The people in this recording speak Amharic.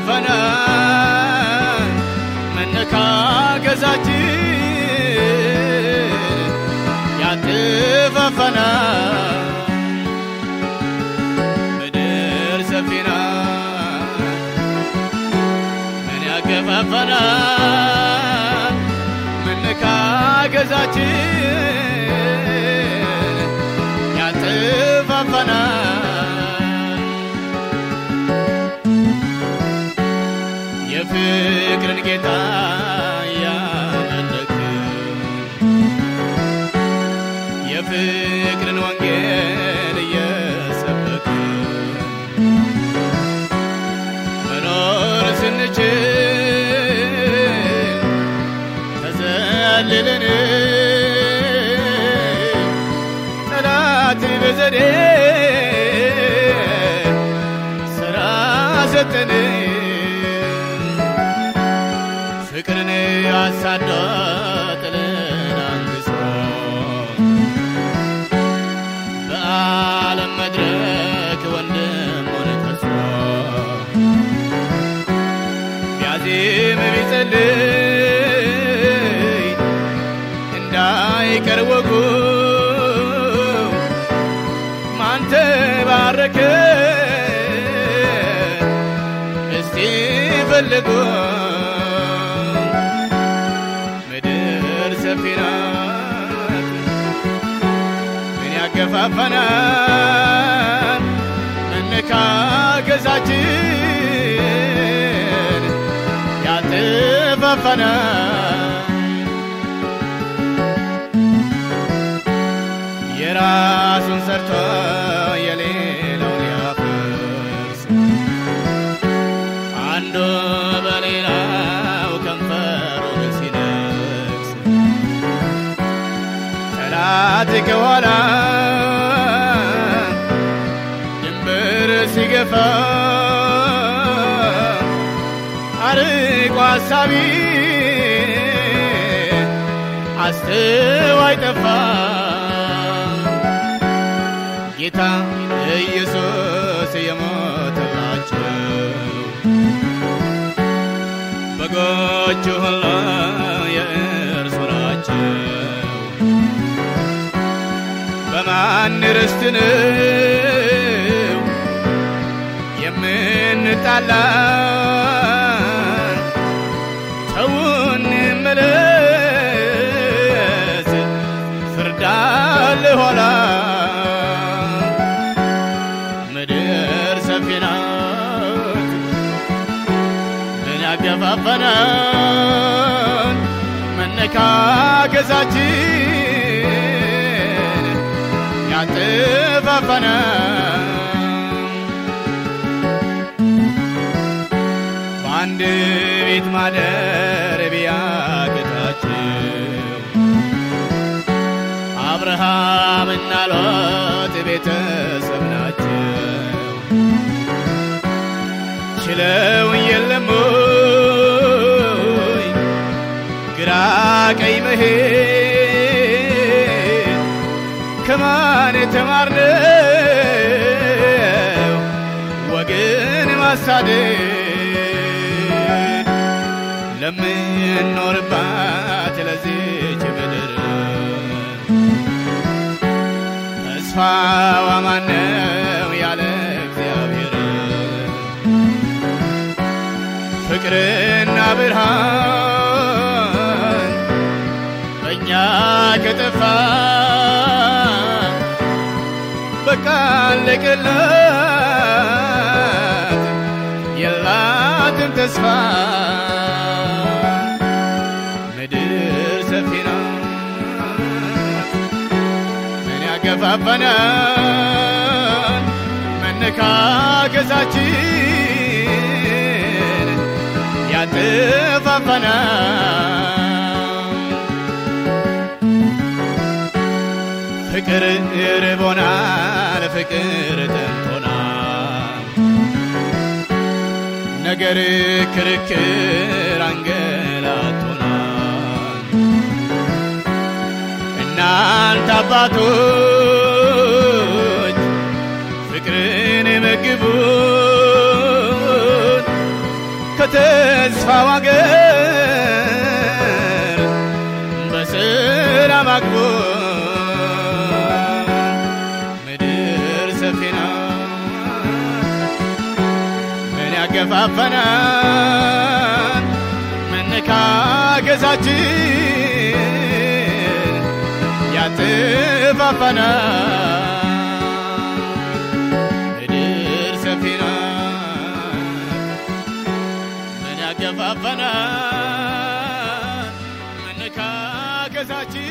ሸፈነን መነካገዛችን ያትፈፈነን ምድር ሰፊና ምን ያገፋፈነን መነካገዛችን ያትፈፈነን የፍቅርን ጌታ ያመለክ የፍቅርን ወንጌል እየሰበክ መኖር ስንችል ተዘልልን ጠላት በዘዴ ስራ ሰጠን ጥልን አንግሶ በዓለም መድረክ ወንድሙን ከሶ ቢያዜም ቢጸልይ እንዳይቀር ወጉ ማን ተባረከ እስቲ ፈልጉ ምን ያገፋፈናል መነካከሳችን ያጥፋፋናል የራሱን ሰርቶ የሌላው ሊያፈርስ አንዱ በሌላው ከንፈሩን ሲነክስ ጠላት ከኋላ ሲገፋ አርቆ አሳቢ አስተዋይ ጠፋ ጌታ ኢየሱስ የሞተላቸው በጎቹ ሁሉ የእርሱ ናቸው። በማን ርስት የምንጣላ? ተውን መለስ አለ ኋላ። ምድር ሰፊ ናት ምን ያገፋፈናል መነካከሳችን ያጥፋፋናል በአንድ ቤት ማደር ቢያቅታቸው አብርሃምና ሎጥ ቤተሰብ ናቸው። ችለው የለም ግራ ቀኝ መሄድ ከማን የተማርነው? ወግን ማሳደድ ለምንኖርባት ለዚች ምድር ተስፋዋ ማነው ያለ እግዚአብሔር? ፍቅርና ብርሃን በእኛ ከጠፋ በቃ አለቀላት የላትም ተስፋ ያገፋፈናል መነካከሳችን ያጥፋፋናል ፍቅር ርቦናል ፍቅር ጠምቶናል ነገር ክርክር አንገላቶናል። እናንተ አባቶች በተስፋው አገር በሰላም አግቦ ምድር ሰፊ ምን ያገፋፈናል መነካገዛችን ያጥፋፋናል ያገፋፈናል መነካገዛችን